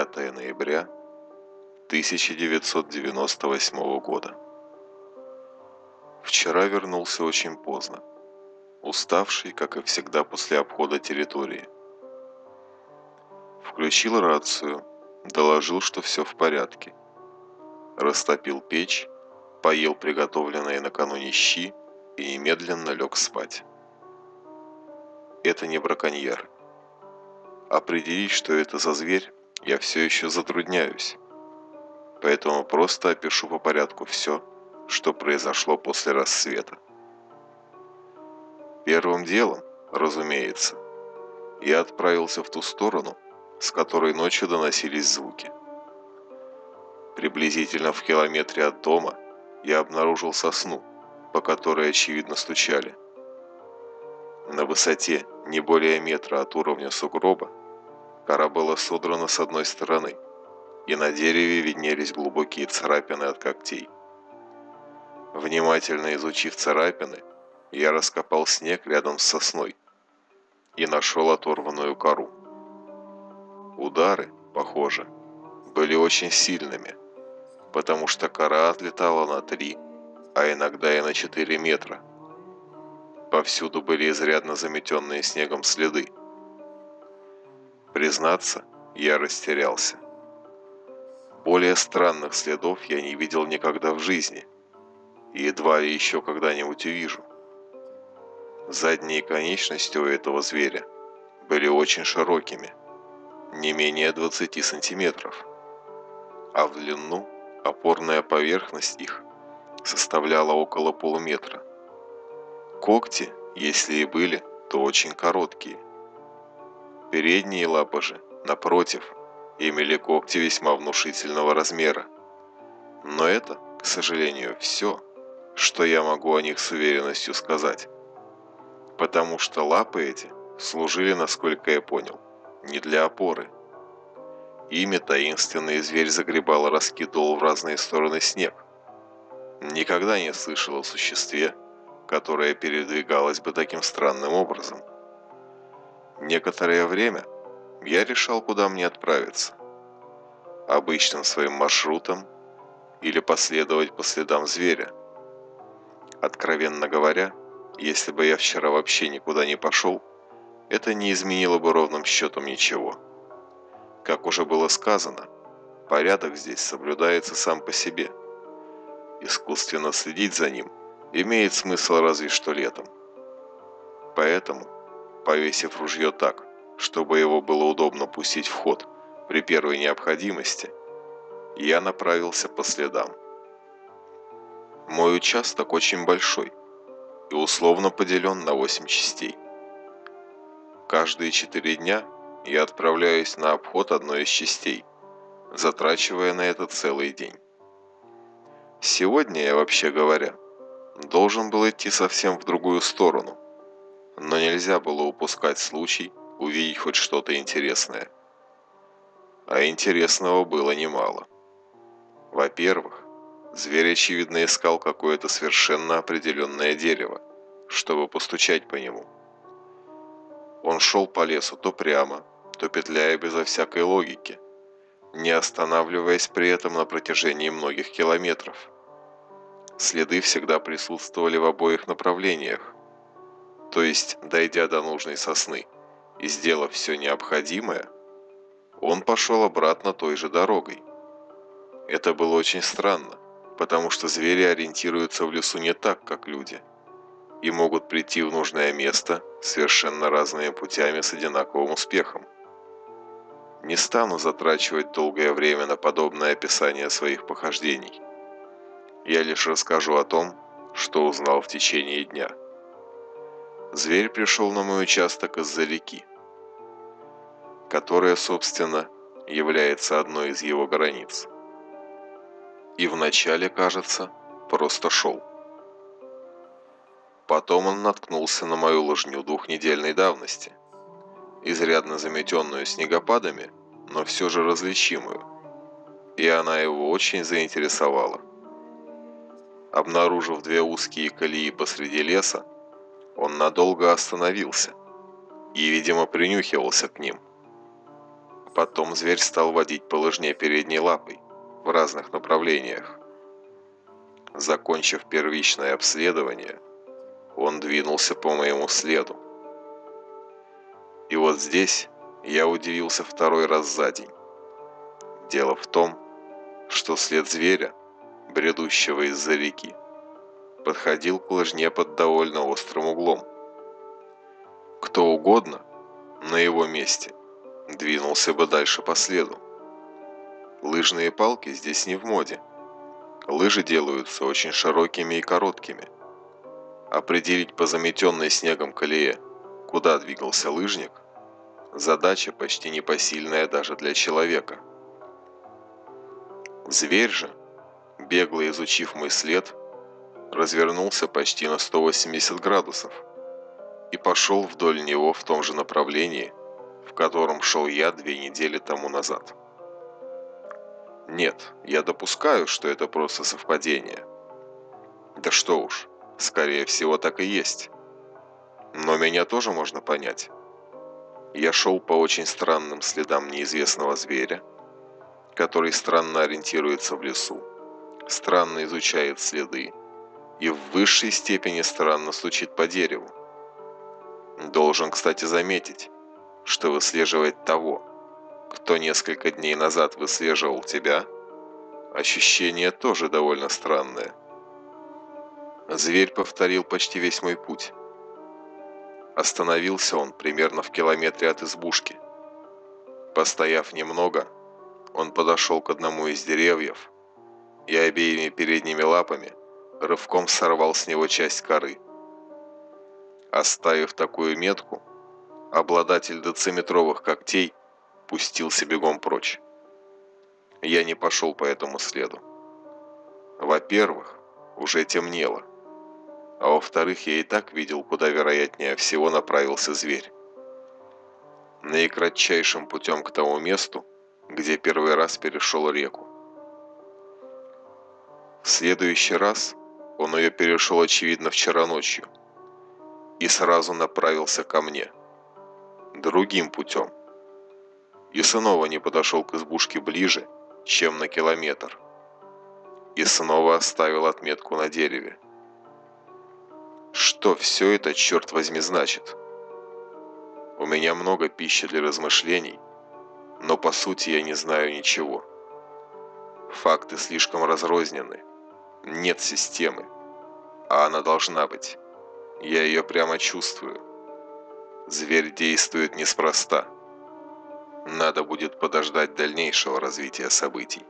5 ноября 1998 года. Вчера вернулся очень поздно, уставший, как и всегда после обхода территории. Включил рацию, доложил, что все в порядке. Растопил печь, поел приготовленные накануне щи и немедленно лег спать. Это не браконьер. Определить, что это за зверь, я все еще затрудняюсь. Поэтому просто опишу по порядку все, что произошло после рассвета. Первым делом, разумеется, я отправился в ту сторону, с которой ночью доносились звуки. Приблизительно в километре от дома я обнаружил сосну, по которой, очевидно, стучали. На высоте не более метра от уровня сугроба кора была содрана с одной стороны, и на дереве виднелись глубокие царапины от когтей. Внимательно изучив царапины, я раскопал снег рядом с сосной и нашел оторванную кору. Удары, похоже, были очень сильными, потому что кора отлетала на три, а иногда и на четыре метра. Повсюду были изрядно заметенные снегом следы. Признаться, я растерялся. Более странных следов я не видел никогда в жизни, и едва ли еще когда-нибудь увижу. Задние конечности у этого зверя были очень широкими, не менее 20 сантиметров, а в длину опорная поверхность их составляла около полуметра. Когти, если и были, то очень короткие. Передние лапы же, напротив, имели когти весьма внушительного размера. Но это, к сожалению, все, что я могу о них с уверенностью сказать потому что лапы эти служили, насколько я понял, не для опоры. Ими таинственный зверь загребал и раскидывал в разные стороны снег. Никогда не слышал о существе, которое передвигалось бы таким странным образом. Некоторое время я решал, куда мне отправиться. Обычным своим маршрутом или последовать по следам зверя. Откровенно говоря, если бы я вчера вообще никуда не пошел, это не изменило бы ровным счетом ничего. Как уже было сказано, порядок здесь соблюдается сам по себе. Искусственно следить за ним имеет смысл разве что летом. Поэтому, повесив ружье так, чтобы его было удобно пустить в ход при первой необходимости, я направился по следам. Мой участок очень большой, и условно поделен на 8 частей. Каждые 4 дня я отправляюсь на обход одной из частей, затрачивая на это целый день. Сегодня я, вообще говоря, должен был идти совсем в другую сторону, но нельзя было упускать случай увидеть хоть что-то интересное. А интересного было немало. Во-первых, Зверь, очевидно, искал какое-то совершенно определенное дерево, чтобы постучать по нему. Он шел по лесу то прямо, то петляя безо всякой логики, не останавливаясь при этом на протяжении многих километров. Следы всегда присутствовали в обоих направлениях, то есть, дойдя до нужной сосны и сделав все необходимое, он пошел обратно той же дорогой. Это было очень странно потому что звери ориентируются в лесу не так, как люди, и могут прийти в нужное место совершенно разными путями с одинаковым успехом. Не стану затрачивать долгое время на подобное описание своих похождений. Я лишь расскажу о том, что узнал в течение дня. Зверь пришел на мой участок из-за реки, которая, собственно, является одной из его границ и вначале, кажется, просто шел. Потом он наткнулся на мою ложню двухнедельной давности, изрядно заметенную снегопадами, но все же различимую, и она его очень заинтересовала. Обнаружив две узкие колеи посреди леса, он надолго остановился и, видимо, принюхивался к ним. Потом зверь стал водить по лыжне передней лапой в разных направлениях. Закончив первичное обследование, он двинулся по моему следу. И вот здесь я удивился второй раз за день. Дело в том, что след зверя, бредущего из-за реки, подходил к лыжне под довольно острым углом. Кто угодно на его месте двинулся бы дальше по следу. Лыжные палки здесь не в моде. Лыжи делаются очень широкими и короткими. Определить по заметенной снегом колее, куда двигался лыжник, задача почти непосильная даже для человека. Зверь же, бегло изучив мой след, развернулся почти на 180 градусов и пошел вдоль него в том же направлении, в котором шел я две недели тому назад. Нет, я допускаю, что это просто совпадение. Да что уж, скорее всего так и есть. Но меня тоже можно понять. Я шел по очень странным следам неизвестного зверя, который странно ориентируется в лесу, странно изучает следы и в высшей степени странно стучит по дереву. Должен, кстати, заметить, что выслеживать того, кто несколько дней назад выслеживал тебя, ощущение тоже довольно странное. Зверь повторил почти весь мой путь. Остановился он примерно в километре от избушки. Постояв немного, он подошел к одному из деревьев и обеими передними лапами рывком сорвал с него часть коры. Оставив такую метку, обладатель дециметровых когтей пустился бегом прочь. Я не пошел по этому следу. Во-первых, уже темнело, а во-вторых, я и так видел, куда вероятнее всего направился зверь. Наикратчайшим путем к тому месту, где первый раз перешел реку. В следующий раз он ее перешел, очевидно, вчера ночью и сразу направился ко мне. Другим путем и снова не подошел к избушке ближе, чем на километр. И снова оставил отметку на дереве. Что все это, черт возьми, значит? У меня много пищи для размышлений, но по сути я не знаю ничего. Факты слишком разрознены. Нет системы. А она должна быть. Я ее прямо чувствую. Зверь действует неспроста. Надо будет подождать дальнейшего развития событий.